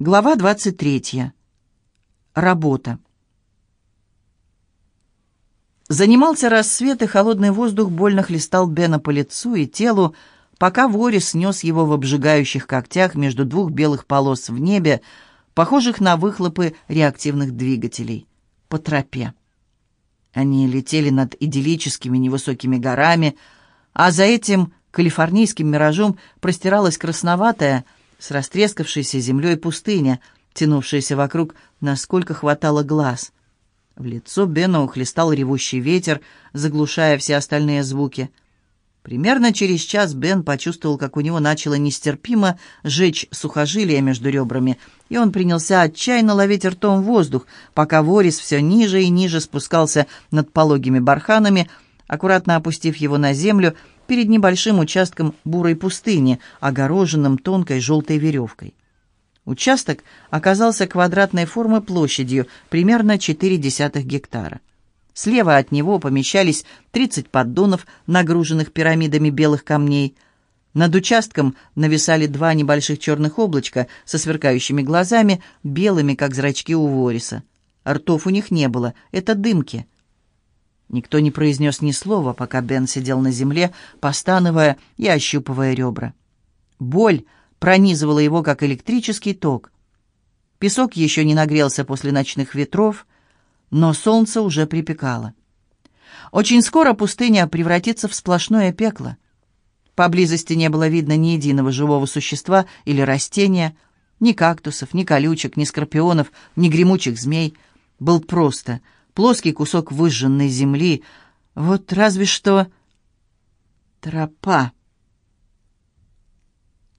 Глава 23. Работа. Занимался рассвет, и холодный воздух больно хлестал Бена по лицу и телу, пока Ворис снес его в обжигающих когтях между двух белых полос в небе, похожих на выхлопы реактивных двигателей, по тропе. Они летели над идиллическими невысокими горами, а за этим калифорнийским миражом простиралась красноватая, с растрескавшейся землей пустыня, тянувшаяся вокруг, насколько хватало глаз. В лицо Бена ухлестал ревущий ветер, заглушая все остальные звуки. Примерно через час Бен почувствовал, как у него начало нестерпимо жечь сухожилия между ребрами, и он принялся отчаянно ловить ртом воздух, пока Ворис все ниже и ниже спускался над пологими барханами, аккуратно опустив его на землю перед небольшим участком бурой пустыни, огороженным тонкой желтой веревкой. Участок оказался квадратной формы площадью, примерно 0,4 гектара. Слева от него помещались 30 поддонов, нагруженных пирамидами белых камней. Над участком нависали два небольших черных облачка со сверкающими глазами, белыми, как зрачки у Вориса. Ртов у них не было, это дымки — Никто не произнес ни слова, пока Бен сидел на земле, постановая и ощупывая ребра. Боль пронизывала его, как электрический ток. Песок еще не нагрелся после ночных ветров, но солнце уже припекало. Очень скоро пустыня превратится в сплошное пекло. Поблизости не было видно ни единого живого существа или растения, ни кактусов, ни колючек, ни скорпионов, ни гремучих змей. Был просто — плоский кусок выжженной земли. Вот разве что тропа.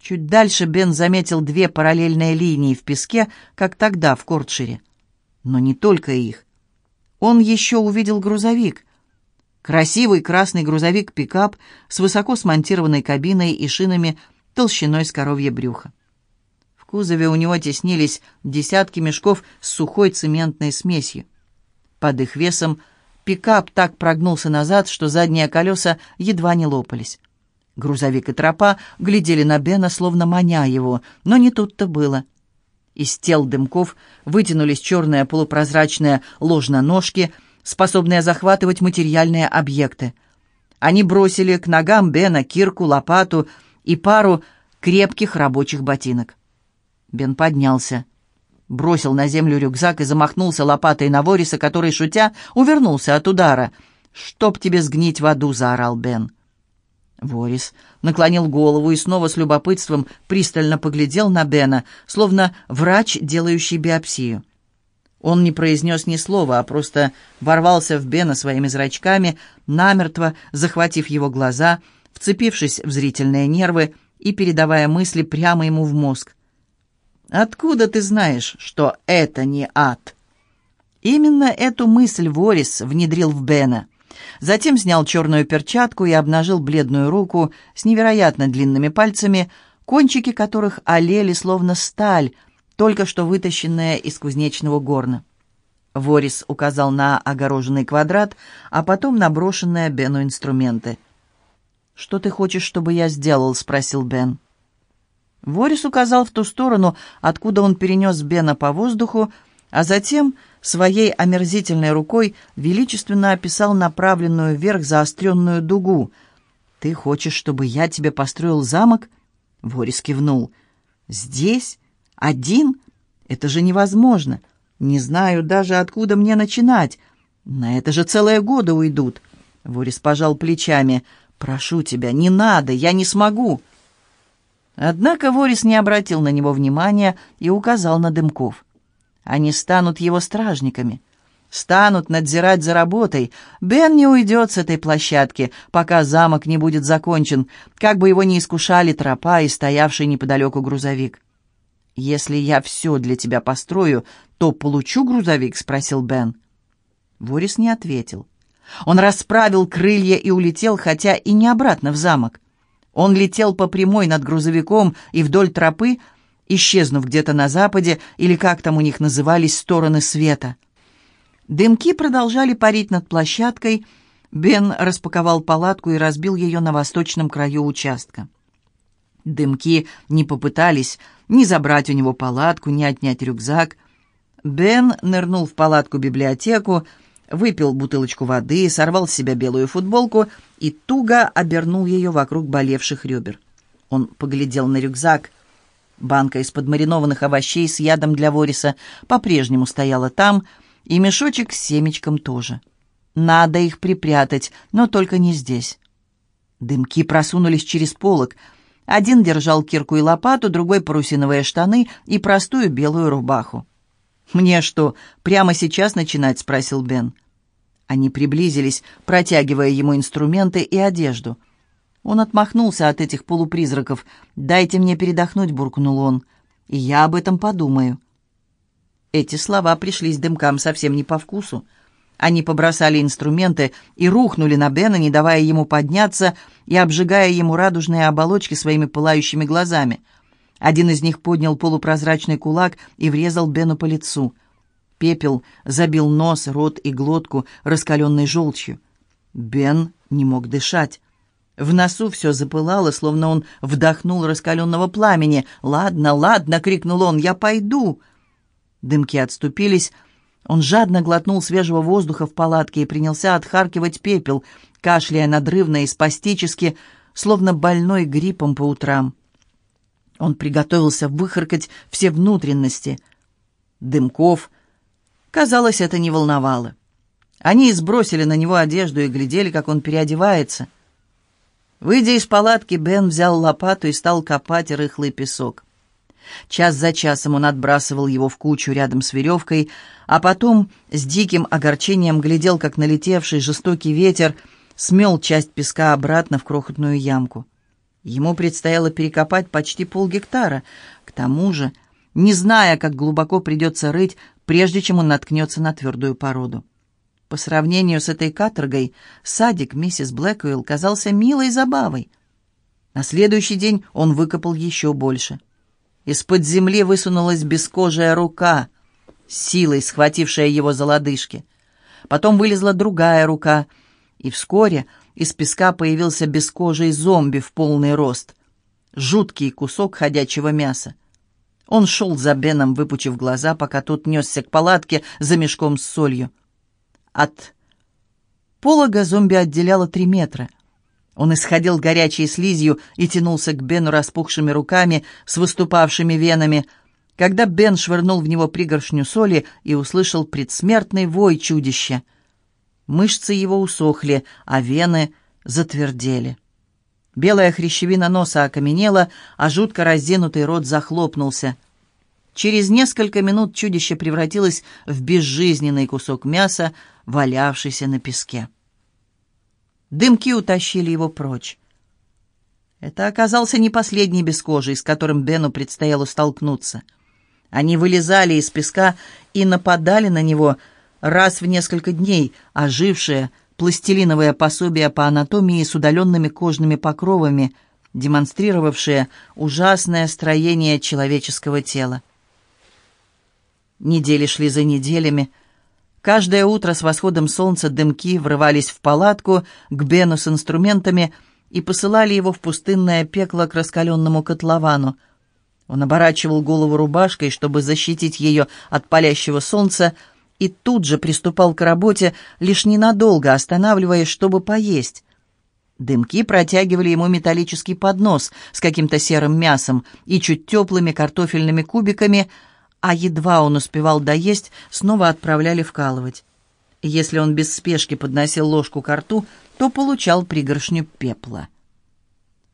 Чуть дальше Бен заметил две параллельные линии в песке, как тогда в Кортшире. Но не только их. Он еще увидел грузовик. Красивый красный грузовик-пикап с высоко смонтированной кабиной и шинами толщиной с коровье брюхо. В кузове у него теснились десятки мешков с сухой цементной смесью. Под их весом пикап так прогнулся назад, что задние колеса едва не лопались. Грузовик и тропа глядели на Бена, словно маня его, но не тут-то было. Из тел дымков вытянулись черные полупрозрачные ложноножки, способные захватывать материальные объекты. Они бросили к ногам Бена кирку, лопату и пару крепких рабочих ботинок. Бен поднялся бросил на землю рюкзак и замахнулся лопатой на Вориса, который, шутя, увернулся от удара. «Чтоб тебе сгнить в аду!» — заорал Бен. Ворис наклонил голову и снова с любопытством пристально поглядел на Бена, словно врач, делающий биопсию. Он не произнес ни слова, а просто ворвался в Бена своими зрачками, намертво захватив его глаза, вцепившись в зрительные нервы и передавая мысли прямо ему в мозг. Откуда ты знаешь, что это не ад?» Именно эту мысль Ворис внедрил в Бена. Затем снял черную перчатку и обнажил бледную руку с невероятно длинными пальцами, кончики которых олели словно сталь, только что вытащенная из кузнечного горна. Ворис указал на огороженный квадрат, а потом на брошенные Бену инструменты. «Что ты хочешь, чтобы я сделал?» — спросил Бен. Ворис указал в ту сторону, откуда он перенес Бена по воздуху, а затем своей омерзительной рукой величественно описал направленную вверх заостренную дугу. «Ты хочешь, чтобы я тебе построил замок?» Ворис кивнул. «Здесь? Один? Это же невозможно. Не знаю даже, откуда мне начинать. На это же целые годы уйдут». Ворис пожал плечами. «Прошу тебя, не надо, я не смогу». Однако Ворис не обратил на него внимания и указал на дымков. Они станут его стражниками, станут надзирать за работой. Бен не уйдет с этой площадки, пока замок не будет закончен, как бы его ни искушали тропа и стоявший неподалеку грузовик. «Если я все для тебя построю, то получу грузовик?» — спросил Бен. Ворис не ответил. Он расправил крылья и улетел, хотя и не обратно в замок. Он летел по прямой над грузовиком и вдоль тропы, исчезнув где-то на западе, или как там у них назывались стороны света. Дымки продолжали парить над площадкой. Бен распаковал палатку и разбил ее на восточном краю участка. Дымки не попытались ни забрать у него палатку, ни отнять рюкзак. Бен нырнул в палатку-библиотеку, выпил бутылочку воды, сорвал с себя белую футболку и туго обернул ее вокруг болевших ребер. Он поглядел на рюкзак. Банка из-под маринованных овощей с ядом для вориса по-прежнему стояла там, и мешочек с семечком тоже. Надо их припрятать, но только не здесь. Дымки просунулись через полок. Один держал кирку и лопату, другой — парусиновые штаны и простую белую рубаху. «Мне что, прямо сейчас начинать?» — спросил Бен. Они приблизились, протягивая ему инструменты и одежду. Он отмахнулся от этих полупризраков. «Дайте мне передохнуть», — буркнул он. «И я об этом подумаю». Эти слова пришлись дымкам совсем не по вкусу. Они побросали инструменты и рухнули на Бена, не давая ему подняться и обжигая ему радужные оболочки своими пылающими глазами. Один из них поднял полупрозрачный кулак и врезал Бену по лицу. Пепел забил нос, рот и глотку раскаленной желчью. Бен не мог дышать. В носу все запылало, словно он вдохнул раскаленного пламени. «Ладно, ладно!» — крикнул он. «Я пойду!» Дымки отступились, он жадно глотнул свежего воздуха в палатке и принялся отхаркивать пепел, кашляя надрывно и спастически, словно больной гриппом по утрам. Он приготовился выхаркать все внутренности. Дымков, казалось, это не волновало. Они сбросили на него одежду и глядели, как он переодевается. Выйдя из палатки, Бен взял лопату и стал копать рыхлый песок. Час за часом он отбрасывал его в кучу рядом с веревкой, а потом с диким огорчением глядел, как налетевший жестокий ветер смел часть песка обратно в крохотную ямку. Ему предстояло перекопать почти полгектара. К тому же, не зная, как глубоко придется рыть, прежде чем он наткнется на твердую породу. По сравнению с этой каторгой, садик миссис Блэквилл казался милой забавой. На следующий день он выкопал еще больше — из-под земли высунулась бескожая рука, силой схватившая его за лодыжки. Потом вылезла другая рука, и вскоре из песка появился бескожий зомби в полный рост. Жуткий кусок ходячего мяса. Он шел за Беном, выпучив глаза, пока тот несся к палатке за мешком с солью. От полога зомби отделяло три метра — он исходил горячей слизью и тянулся к Бену распухшими руками с выступавшими венами, когда Бен швырнул в него пригоршню соли и услышал предсмертный вой чудища. Мышцы его усохли, а вены затвердели. Белая хрящевина носа окаменела, а жутко разденутый рот захлопнулся. Через несколько минут чудище превратилось в безжизненный кусок мяса, валявшийся на песке. Дымки утащили его прочь. Это оказался не последний бескожий, с которым Бену предстояло столкнуться. Они вылезали из песка и нападали на него раз в несколько дней, ожившее пластилиновое пособие по анатомии с удаленными кожными покровами, демонстрировавшее ужасное строение человеческого тела. Недели шли за неделями, Каждое утро с восходом солнца дымки врывались в палатку к Бену с инструментами и посылали его в пустынное пекло к раскаленному котловану. Он оборачивал голову рубашкой, чтобы защитить ее от палящего солнца, и тут же приступал к работе, лишь ненадолго останавливаясь, чтобы поесть. Дымки протягивали ему металлический поднос с каким-то серым мясом и чуть теплыми картофельными кубиками – а едва он успевал доесть, снова отправляли вкалывать. Если он без спешки подносил ложку к рту, то получал пригоршню пепла.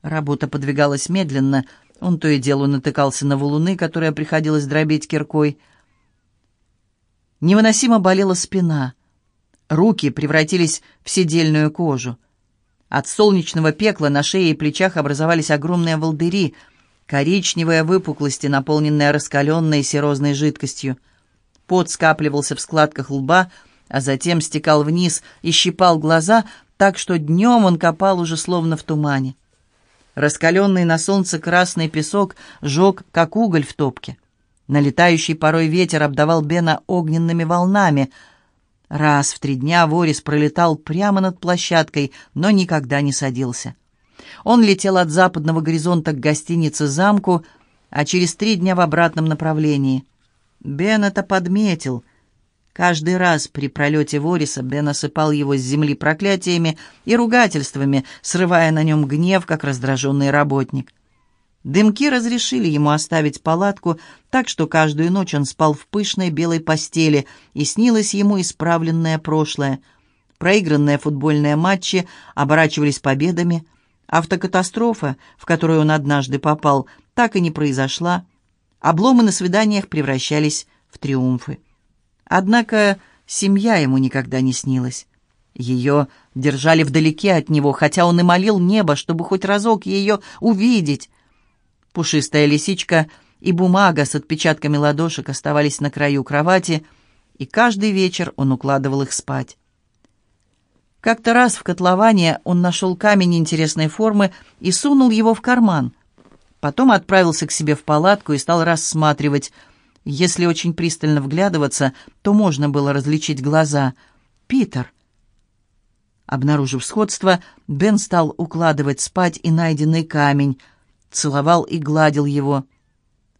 Работа подвигалась медленно, он то и дело натыкался на валуны, которые приходилось дробить киркой. Невыносимо болела спина. Руки превратились в седельную кожу. От солнечного пекла на шее и плечах образовались огромные волдыри — коричневые выпуклости, наполненные раскаленной серозной жидкостью. Пот скапливался в складках лба, а затем стекал вниз и щипал глаза, так что днем он копал уже словно в тумане. Раскаленный на солнце красный песок жег, как уголь в топке. Налетающий порой ветер обдавал Бена огненными волнами. Раз в три дня Ворис пролетал прямо над площадкой, но никогда не садился. Он летел от западного горизонта к гостинице «Замку», а через три дня в обратном направлении. Бен это подметил. Каждый раз при пролете Вориса Бен осыпал его с земли проклятиями и ругательствами, срывая на нем гнев, как раздраженный работник. Дымки разрешили ему оставить палатку, так что каждую ночь он спал в пышной белой постели, и снилось ему исправленное прошлое. Проигранные футбольные матчи оборачивались победами. Автокатастрофа, в которую он однажды попал, так и не произошла. Обломы на свиданиях превращались в триумфы. Однако семья ему никогда не снилась. Ее держали вдалеке от него, хотя он и молил небо, чтобы хоть разок ее увидеть пушистая лисичка и бумага с отпечатками ладошек оставались на краю кровати, и каждый вечер он укладывал их спать. Как-то раз в котловане он нашел камень интересной формы и сунул его в карман. Потом отправился к себе в палатку и стал рассматривать. Если очень пристально вглядываться, то можно было различить глаза. «Питер!» Обнаружив сходство, Бен стал укладывать спать и найденный камень — целовал и гладил его.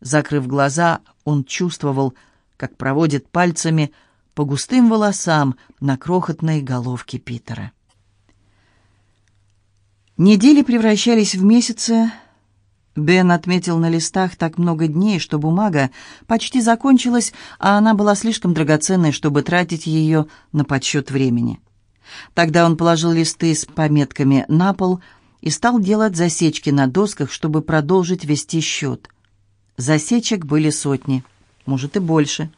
Закрыв глаза, он чувствовал, как проводит пальцами по густым волосам на крохотной головке Питера. Недели превращались в месяцы. Бен отметил на листах так много дней, что бумага почти закончилась, а она была слишком драгоценной, чтобы тратить ее на подсчет времени. Тогда он положил листы с пометками на пол, и стал делать засечки на досках, чтобы продолжить вести счет. Засечек были сотни, может и больше.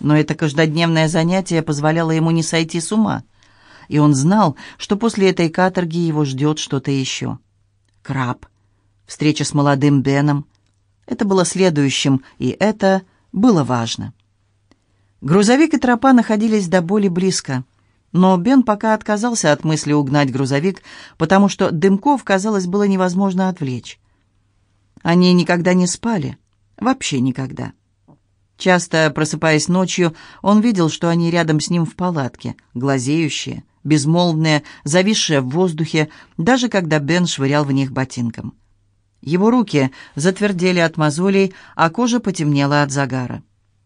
Но это каждодневное занятие позволяло ему не сойти с ума. И он знал, что после этой каторги его ждет что-то еще. Краб. Встреча с молодым Беном. Это было следующим, и это было важно. Грузовик и тропа находились до боли близко. Но Бен пока отказался от мысли угнать грузовик, потому что дымков, казалось, было невозможно отвлечь. Они никогда не спали. Вообще никогда. Часто, просыпаясь ночью, он видел, что они рядом с ним в палатке, глазеющие, безмолвные, зависшие в воздухе, даже когда Бен швырял в них ботинком. Его руки затвердели от мозолей, а кожа потемнела от загара.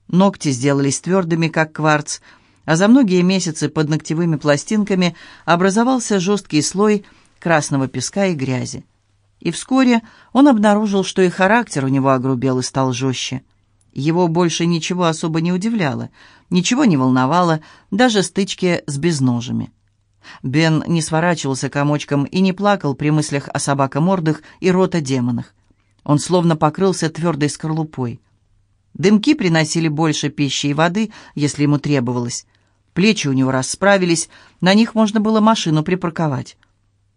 Ногти сделались твердыми, как кварц, а за многие месяцы под ногтевыми пластинками образовался жесткий слой красного песка и грязи. И вскоре он обнаружил, что и характер у него огрубел и стал жестче. Его больше ничего особо не удивляло, ничего не волновало, даже стычки с безножами. Бен не сворачивался комочком и не плакал при мыслях о собакомордах и рота-демонах. Он словно покрылся твердой скорлупой. Дымки приносили больше пищи и воды, если ему требовалось. Плечи у него расправились, на них можно было машину припарковать.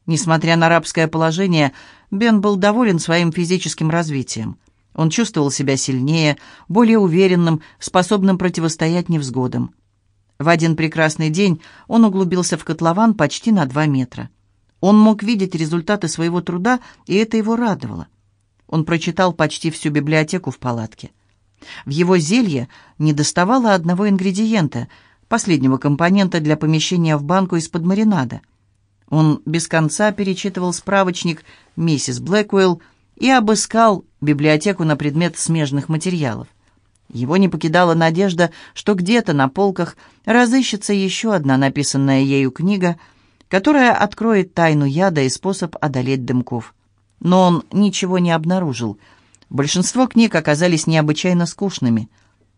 Несмотря на рабское положение, Бен был доволен своим физическим развитием. Он чувствовал себя сильнее, более уверенным, способным противостоять невзгодам. В один прекрасный день он углубился в котлован почти на два метра. Он мог видеть результаты своего труда, и это его радовало. Он прочитал почти всю библиотеку в палатке. В его зелье недоставало одного ингредиента — последнего компонента для помещения в банку из-под маринада. Он без конца перечитывал справочник «Миссис Блэквелл» и обыскал библиотеку на предмет смежных материалов. Его не покидала надежда, что где-то на полках разыщется еще одна написанная ею книга, которая откроет тайну яда и способ одолеть дымков. Но он ничего не обнаружил. Большинство книг оказались необычайно скучными.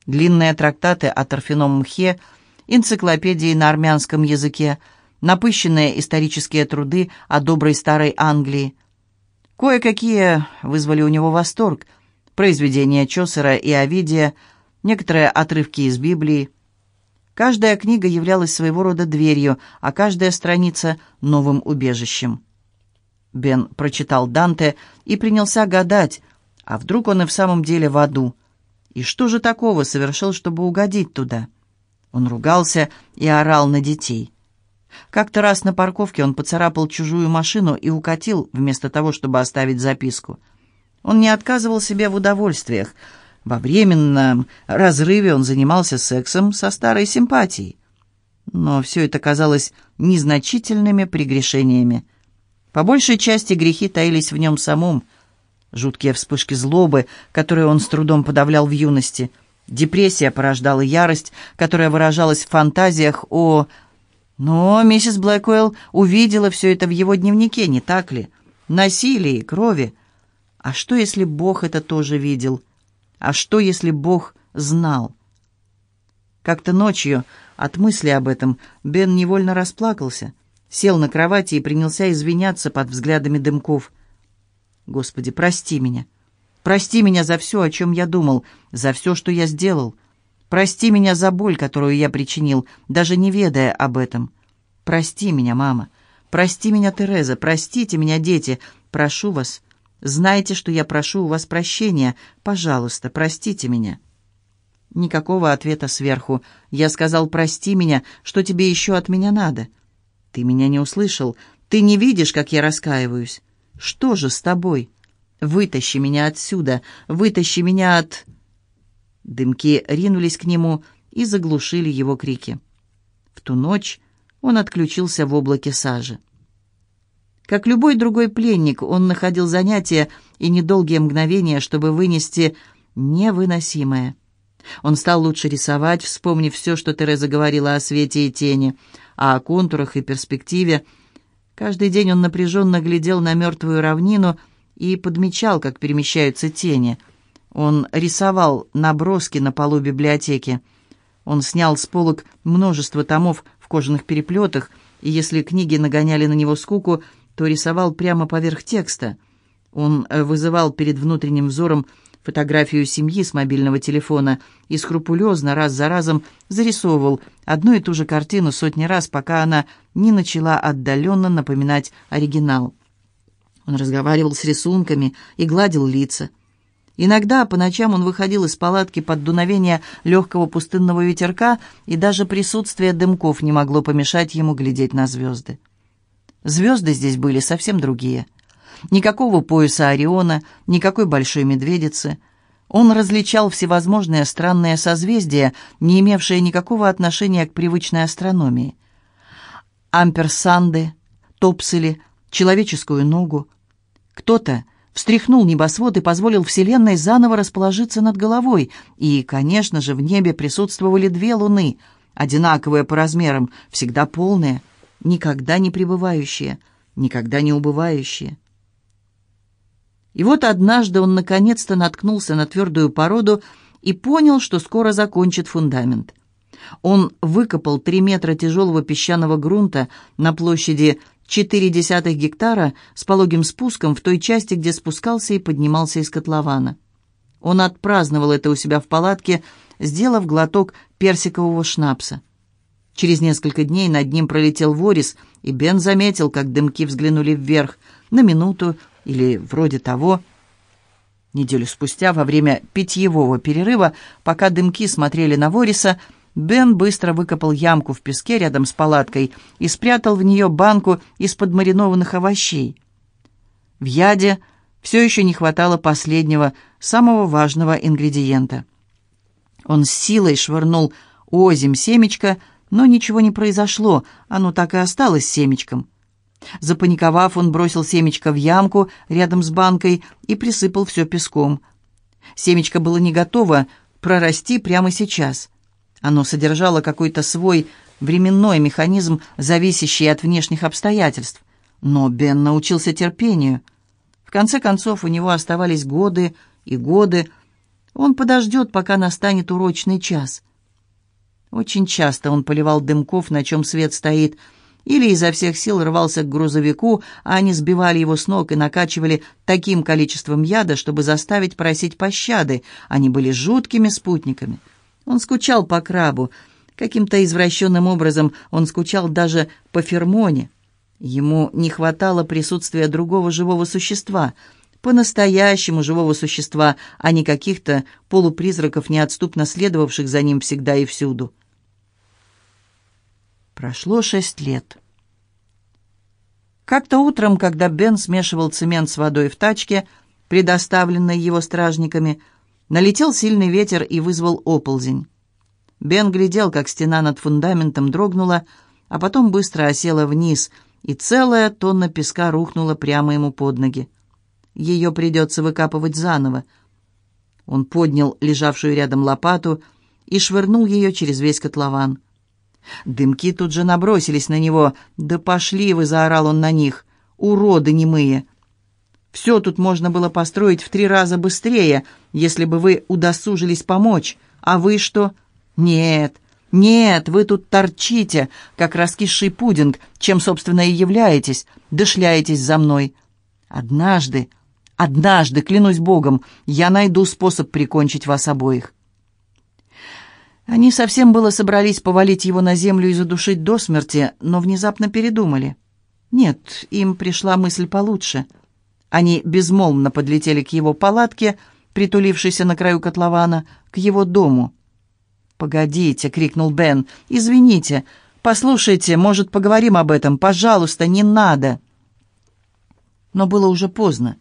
Длинные трактаты о торфяном мхе – энциклопедии на армянском языке, напыщенные исторические труды о доброй старой Англии. Кое-какие вызвали у него восторг. Произведения Чосера и Овидия, некоторые отрывки из Библии. Каждая книга являлась своего рода дверью, а каждая страница — новым убежищем. Бен прочитал Данте и принялся гадать, а вдруг он и в самом деле в аду? И что же такого совершил, чтобы угодить туда? — он ругался и орал на детей. Как-то раз на парковке он поцарапал чужую машину и укатил, вместо того, чтобы оставить записку. Он не отказывал себе в удовольствиях. Во временном разрыве он занимался сексом со старой симпатией. Но все это казалось незначительными прегрешениями. По большей части грехи таились в нем самом. Жуткие вспышки злобы, которые он с трудом подавлял в юности. Депрессия порождала ярость, которая выражалась в фантазиях о... Но миссис Блэквелл увидела все это в его дневнике, не так ли? Насилие и крови. А что, если Бог это тоже видел? А что, если Бог знал? Как-то ночью от мысли об этом Бен невольно расплакался, сел на кровати и принялся извиняться под взглядами дымков. «Господи, прости меня. Прости меня за все, о чем я думал, за все, что я сделал. Прости меня за боль, которую я причинил, даже не ведая об этом. Прости меня, мама. Прости меня, Тереза. Простите меня, дети. Прошу вас. Знайте, что я прошу у вас прощения. Пожалуйста, простите меня». Никакого ответа сверху. Я сказал, прости меня, что тебе еще от меня надо? Ты меня не услышал. Ты не видишь, как я раскаиваюсь. Что же с тобой? Вытащи меня отсюда, вытащи меня от... Дымки ринулись к нему и заглушили его крики. В ту ночь он отключился в облаке сажи. Как любой другой пленник, он находил занятия и недолгие мгновения, чтобы вынести невыносимое. Он стал лучше рисовать, вспомнив все, что Тереза говорила о свете и тени, о контурах и перспективе. Каждый день он напряженно глядел на мертвую равнину и подмечал, как перемещаются тени. Он рисовал наброски на полу библиотеки. Он снял с полок множество томов в кожаных переплетах, и если книги нагоняли на него скуку, то рисовал прямо поверх текста. Он вызывал перед внутренним взором фотографию семьи с мобильного телефона и скрупулезно раз за разом зарисовывал одну и ту же картину сотни раз, пока она не начала отдаленно напоминать оригинал. Он разговаривал с рисунками и гладил лица. Иногда по ночам он выходил из палатки под дуновение легкого пустынного ветерка, и даже присутствие дымков не могло помешать ему глядеть на звезды. Звезды здесь были совсем другие — Никакого пояса Ориона, никакой большой медведицы. Он различал всевозможные странные созвездия, не имевшие никакого отношения к привычной астрономии. Амперсанды, топсели, человеческую ногу. Кто-то встряхнул небосвод и позволил Вселенной заново расположиться над головой, и, конечно же, в небе присутствовали две луны, одинаковые по размерам, всегда полные, никогда не пребывающие, никогда не убывающие. И вот однажды он наконец-то наткнулся на твердую породу и понял, что скоро закончит фундамент. Он выкопал три метра тяжелого песчаного грунта на площади 0,4 гектара с пологим спуском в той части, где спускался и поднимался из котлована. Он отпраздновал это у себя в палатке, сделав глоток персикового шнапса. Через несколько дней над ним пролетел ворис, и Бен заметил, как дымки взглянули вверх, на минуту или вроде того. Неделю спустя, во время питьевого перерыва, пока дымки смотрели на Вориса, Бен быстро выкопал ямку в песке рядом с палаткой и спрятал в нее банку из-под маринованных овощей. В яде все еще не хватало последнего, самого важного ингредиента. Он с силой швырнул озим семечко, но ничего не произошло, оно так и осталось семечком. Запаниковав, он бросил семечко в ямку рядом с банкой и присыпал все песком. Семечко было не готово прорасти прямо сейчас. Оно содержало какой-то свой временной механизм, зависящий от внешних обстоятельств. Но Бен научился терпению. В конце концов, у него оставались годы и годы. Он подождет, пока настанет урочный час. Очень часто он поливал дымков, на чем свет стоит, — или изо всех сил рвался к грузовику, а они сбивали его с ног и накачивали таким количеством яда, чтобы заставить просить пощады. Они были жуткими спутниками. Он скучал по крабу. Каким-то извращенным образом он скучал даже по фермоне. Ему не хватало присутствия другого живого существа, по-настоящему живого существа, а не каких-то полупризраков, неотступно следовавших за ним всегда и всюду. Прошло шесть лет. Как-то утром, когда Бен смешивал цемент с водой в тачке, предоставленной его стражниками, налетел сильный ветер и вызвал оползень. Бен глядел, как стена над фундаментом дрогнула, а потом быстро осела вниз, и целая тонна песка рухнула прямо ему под ноги. Ее придется выкапывать заново. Он поднял лежавшую рядом лопату и швырнул ее через весь котлован. Дымки тут же набросились на него. «Да пошли вы!» — заорал он на них. «Уроды немые!» «Все тут можно было построить в три раза быстрее, если бы вы удосужились помочь. А вы что?» «Нет, нет, вы тут торчите, как раскисший пудинг, чем, собственно, и являетесь, дошляетесь за мной. Однажды, однажды, клянусь Богом, я найду способ прикончить вас обоих». Они совсем было собрались повалить его на землю и задушить до смерти, но внезапно передумали. Нет, им пришла мысль получше. Они безмолвно подлетели к его палатке, притулившейся на краю котлована, к его дому. «Погодите!» — крикнул Бен. «Извините! Послушайте, может, поговорим об этом? Пожалуйста, не надо!» Но было уже поздно.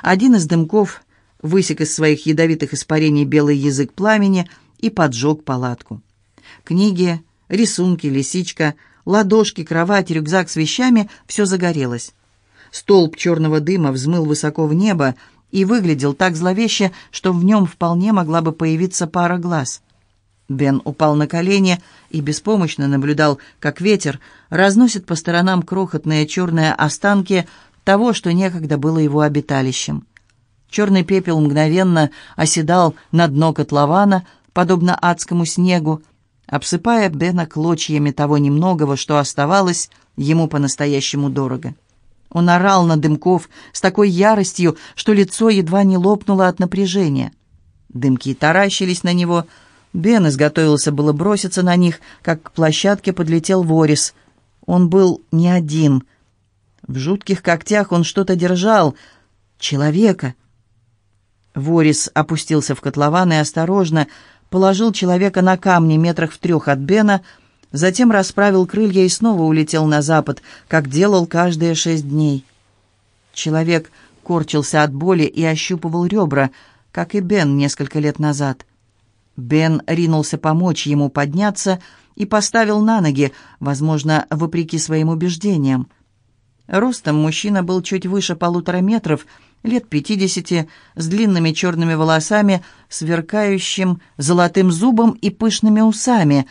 Один из дымков высек из своих ядовитых испарений белый язык пламени — и поджег палатку. Книги, рисунки, лисичка, ладошки, кровать, рюкзак с вещами — все загорелось. Столб черного дыма взмыл высоко в небо и выглядел так зловеще, что в нем вполне могла бы появиться пара глаз. Бен упал на колени и беспомощно наблюдал, как ветер разносит по сторонам крохотные черные останки того, что некогда было его обиталищем. Черный пепел мгновенно оседал на дно котлована, подобно адскому снегу, обсыпая Бена клочьями того немногого, что оставалось ему по-настоящему дорого. Он орал на дымков с такой яростью, что лицо едва не лопнуло от напряжения. Дымки таращились на него. Бен изготовился было броситься на них, как к площадке подлетел Ворис. Он был не один. В жутких когтях он что-то держал. Человека. Ворис опустился в котлован и осторожно, положил человека на камни метрах в трех от Бена, затем расправил крылья и снова улетел на запад, как делал каждые шесть дней. Человек корчился от боли и ощупывал ребра, как и Бен несколько лет назад. Бен ринулся помочь ему подняться и поставил на ноги, возможно, вопреки своим убеждениям. Ростом мужчина был чуть выше полутора метров, лет пятидесяти, с длинными черными волосами, сверкающим золотым зубом и пышными усами.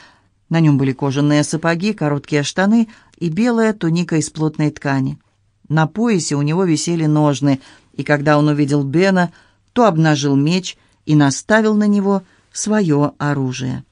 На нем были кожаные сапоги, короткие штаны и белая туника из плотной ткани. На поясе у него висели ножны, и когда он увидел Бена, то обнажил меч и наставил на него свое оружие.